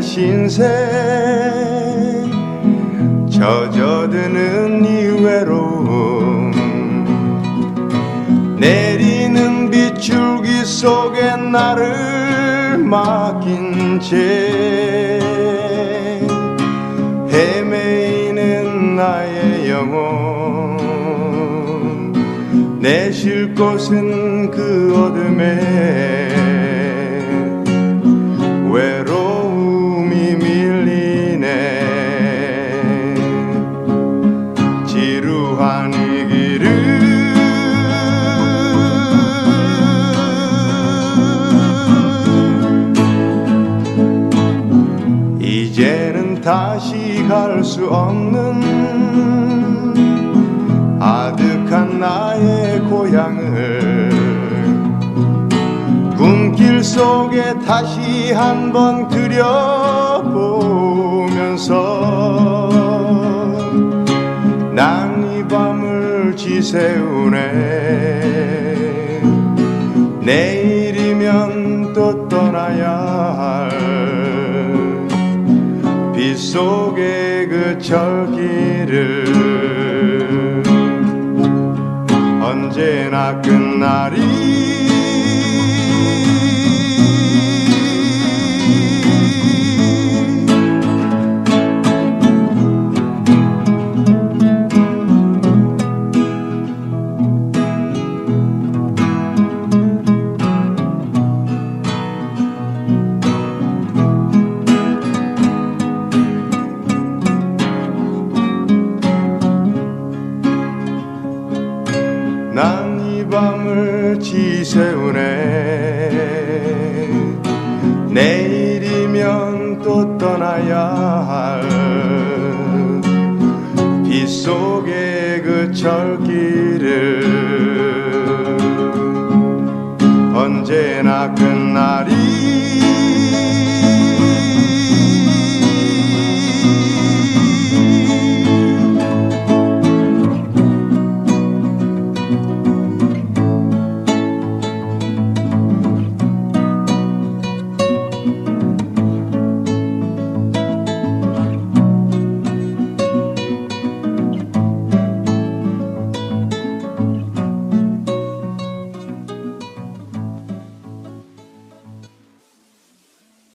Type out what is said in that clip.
신생 젖어드는 이 외로움. 내리는 빗줄기 속에 나를 맡긴 채 헤매이는 나의 영혼. 내쉴 곳은 그 어둠에 다시 갈 수 없는 아득한 나의 고향을 꿈길 속에 다시 한번 그려보면서 난 이 밤을 지새우네. 내일이면 속의 그 철길을 언제나 끝나리 지새우네. 내일이면 또 떠나야 할 빗속의 그 철길을 언제나 끝나리